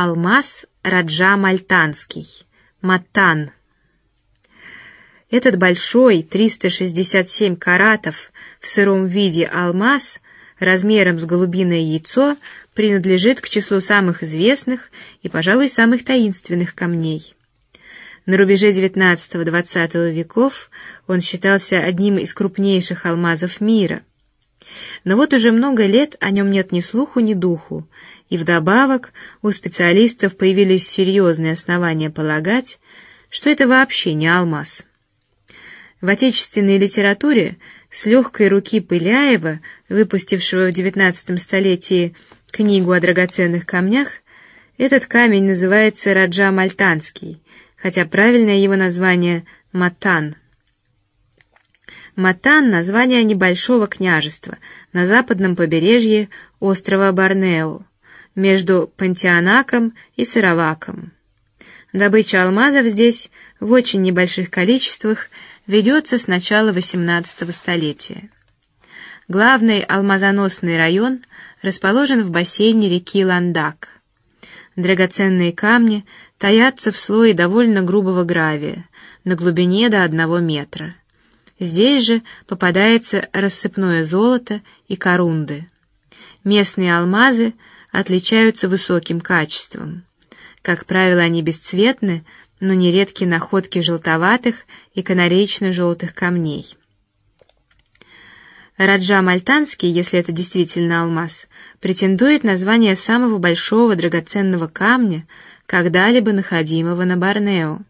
Алмаз Раджа Мальтанский. Маттан. Этот большой 367 каратов в сыром виде алмаз размером с голубиное яйцо принадлежит к числу самых известных и, пожалуй, самых таинственных камней. На рубеже XIX-XX веков он считался одним из крупнейших алмазов мира. Но вот уже много лет о нем нет ни слуху, ни духу, и вдобавок у специалистов появились серьезные основания полагать, что это вообще не алмаз. В отечественной литературе с легкой руки Пыляева, выпустившего в XIX столетии книгу о драгоценных камнях, этот камень называется Раджа Мальтанский, хотя правильное его название Матан. Матан – название небольшого княжества на западном побережье острова Борнео между Пантианаком и Сараваком. Добыча алмазов здесь в очень небольших количествах ведется с начала XVIII столетия. Главный алмазоносный район расположен в бассейне реки Ландак. Драгоценные камни таятся в слое довольно грубого гравия на глубине до одного метра. Здесь же попадается рассыпное золото и корунды. Местные алмазы отличаются высоким качеством. Как правило, они бесцветны, но нередки находки желтоватых и канареечно-желтых камней. Раджа Мальтанский, если это действительно алмаз, претендует на звание самого большого драгоценного камня, когда-либо находимого на Борнео.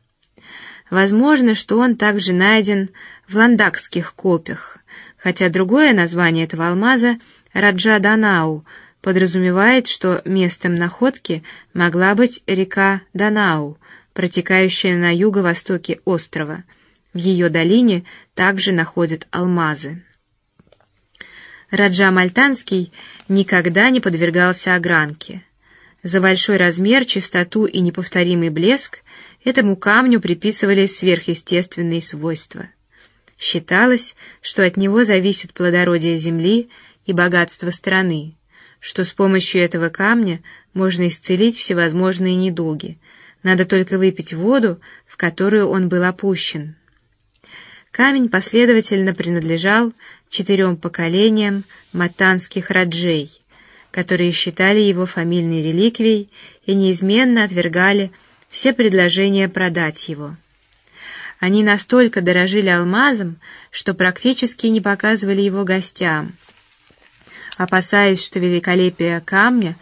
Возможно, что он также найден в ландакских копях, хотя другое название этого алмаза Раджа Данау подразумевает, что местом находки могла быть река Данау, протекающая на юго-востоке острова. В ее долине также находят алмазы. Раджа Мальтанский никогда не подвергался огранке. За большой размер, чистоту и неповторимый блеск этому камню приписывали сверхъестественные свойства. Считалось, что от него зависит плодородие земли и богатство страны что с помощью этого камня можно исцелить всевозможные недуги. Надо только выпить воду, в которую он был опущен. Камень последовательно принадлежал четырем поколениям матанских раджей, которые считали его фамильной реликвией и неизменно отвергали все предложения продать его. Они настолько дорожили алмазом, что практически не показывали его гостям опасаясь, что великолепие камня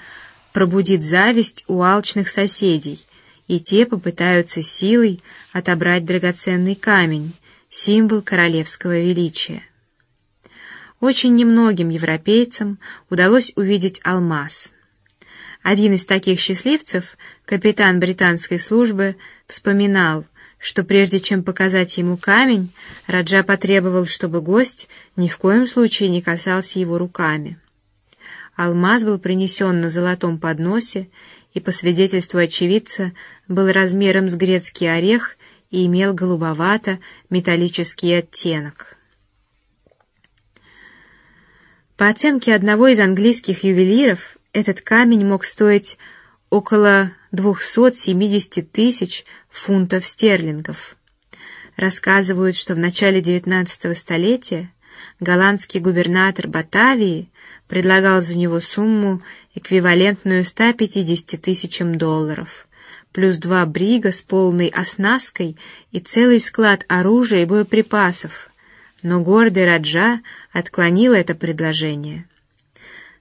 пробудит зависть у алчных соседей, и те попытаются силой отобрать драгоценный камень, символ королевского величия. Очень немногим европейцам удалось увидеть алмаз. Один из таких счастливцев, капитан британской службы, вспоминал, что прежде чем показать ему камень, Раджа потребовал, чтобы гость ни в коем случае не касался его руками. Алмаз был принесен на золотом подносе и, по свидетельству очевидца, был размером с грецкий орех и имел голубовато-металлический оттенок. По оценке одного из английских ювелиров, этот камень мог стоить около 270 тысяч фунтов стерлингов. Рассказывают, что в начале XIX столетия голландский губернатор Батавии предлагал за него сумму, эквивалентную 150 тысячам долларов, плюс два брига с полной оснасткой и целый склад оружия и боеприпасов. Но гордый Раджа отклонил это предложение.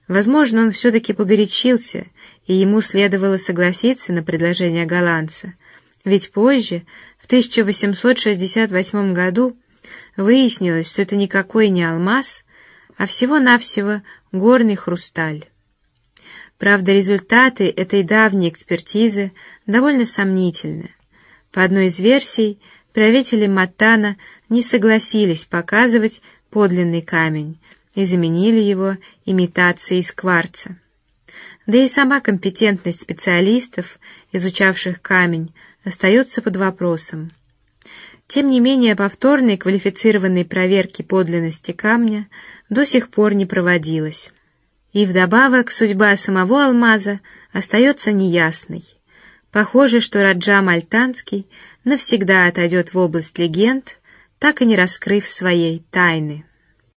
Возможно, он все-таки погорячился, и ему следовало согласиться на предложение голландца, ведь позже, в 1868 году, выяснилось, что это никакой не алмаз, а всего-навсего горный хрусталь. Правда, результаты этой давней экспертизы довольно сомнительны. По одной из версий, правители Матана не согласились показывать подлинный камень и заменили его имитацией из кварца. Да и сама компетентность специалистов, изучавших камень, остается под вопросом. Тем не менее, повторной квалифицированной проверки подлинности камня до сих пор не проводилась. И вдобавок судьба самого алмаза остается неясной. Похоже, что Раджа Мальтанский навсегда отойдет в область легенд, так и не раскрыв своей тайны.